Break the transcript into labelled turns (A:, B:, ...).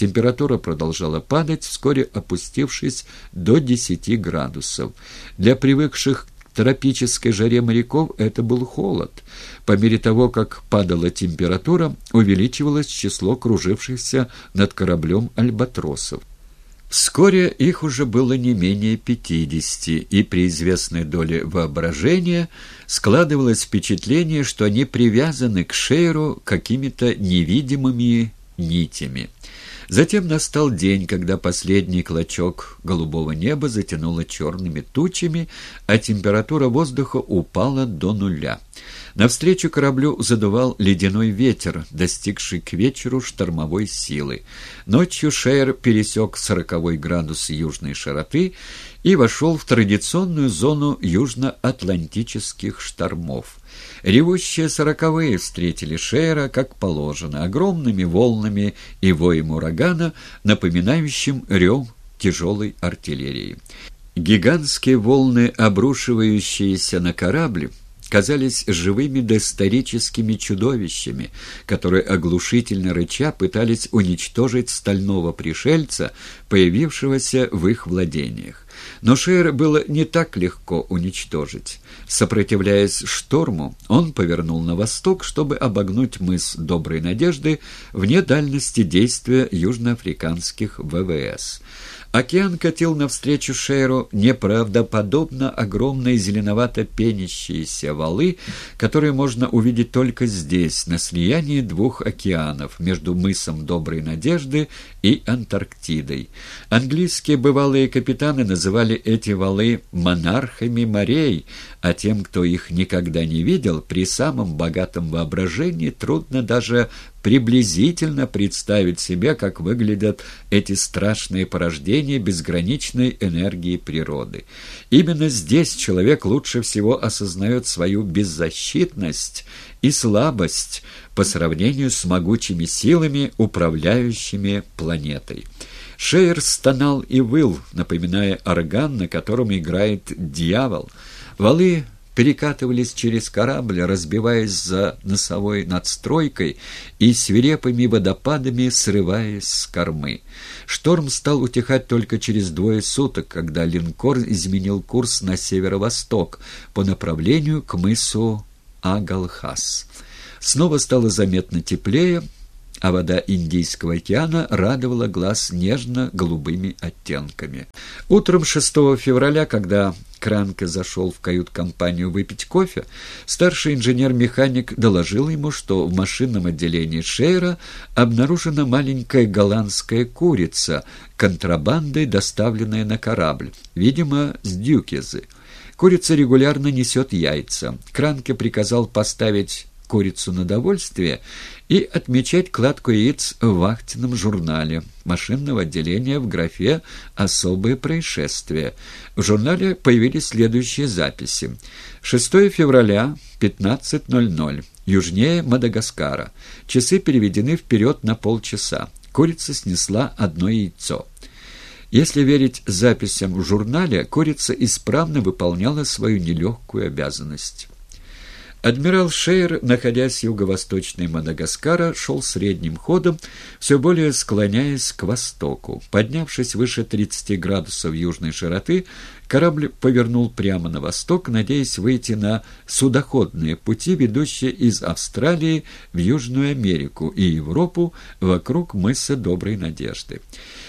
A: Температура продолжала падать, вскоре опустившись до 10 градусов. Для привыкших к тропической жаре моряков это был холод. По мере того, как падала температура, увеличивалось число кружившихся над кораблем альбатросов. Вскоре их уже было не менее пятидесяти, и при известной доле воображения складывалось впечатление, что они привязаны к Шейру какими-то невидимыми нитями. Затем настал день, когда последний клочок голубого неба затянуло черными тучами, а температура воздуха упала до нуля. Навстречу кораблю задувал ледяной ветер, достигший к вечеру штормовой силы. Ночью Шейер пересек сороковой градус южной широты и вошел в традиционную зону южноатлантических штормов. Ревущие сороковые встретили Шейра, как положено, огромными волнами и воем урагана, напоминающим рев тяжелой артиллерии. Гигантские волны, обрушивающиеся на корабль, казались живыми доисторическими чудовищами, которые оглушительно рыча пытались уничтожить стального пришельца, появившегося в их владениях. Но Шейр было не так легко уничтожить. Сопротивляясь шторму, он повернул на восток, чтобы обогнуть мыс Доброй Надежды вне дальности действия южноафриканских ВВС. Океан катил навстречу Шейру неправдоподобно огромные зеленовато-пенящиеся валы, которые можно увидеть только здесь, на слиянии двух океанов, между мысом Доброй Надежды и Антарктидой. Английские бывалые капитаны называли эти валы «монархами морей», а тем, кто их никогда не видел, при самом богатом воображении трудно даже приблизительно представить себе, как выглядят эти страшные порождения безграничной энергии природы. Именно здесь человек лучше всего осознает свою беззащитность и слабость по сравнению с могучими силами, управляющими планетой. Шейер стонал и выл, напоминая орган, на котором играет дьявол. Валы перекатывались через корабль, разбиваясь за носовой надстройкой и свирепыми водопадами срываясь с кормы. Шторм стал утихать только через двое суток, когда линкор изменил курс на северо-восток по направлению к мысу Агалхас. Снова стало заметно теплее, а вода Индийского океана радовала глаз нежно-голубыми оттенками. Утром 6 февраля, когда Кранке зашел в кают-компанию выпить кофе, старший инженер-механик доложил ему, что в машинном отделении Шейра обнаружена маленькая голландская курица, контрабандой доставленная на корабль, видимо, с Дюкезы. Курица регулярно несет яйца. Кранке приказал поставить курицу на довольствие и отмечать кладку яиц в вахтенном журнале машинного отделения в графе «Особые происшествия». В журнале появились следующие записи. 6 февраля, 15.00. Южнее Мадагаскара. Часы переведены вперед на полчаса. Курица снесла одно яйцо. Если верить записям в журнале, курица исправно выполняла свою нелегкую обязанность. Адмирал Шейер, находясь в юго-восточной Мадагаскара, шел средним ходом, все более склоняясь к востоку. Поднявшись выше 30 градусов южной широты, корабль повернул прямо на восток, надеясь выйти на судоходные пути, ведущие из Австралии в Южную Америку и Европу вокруг мыса Доброй Надежды.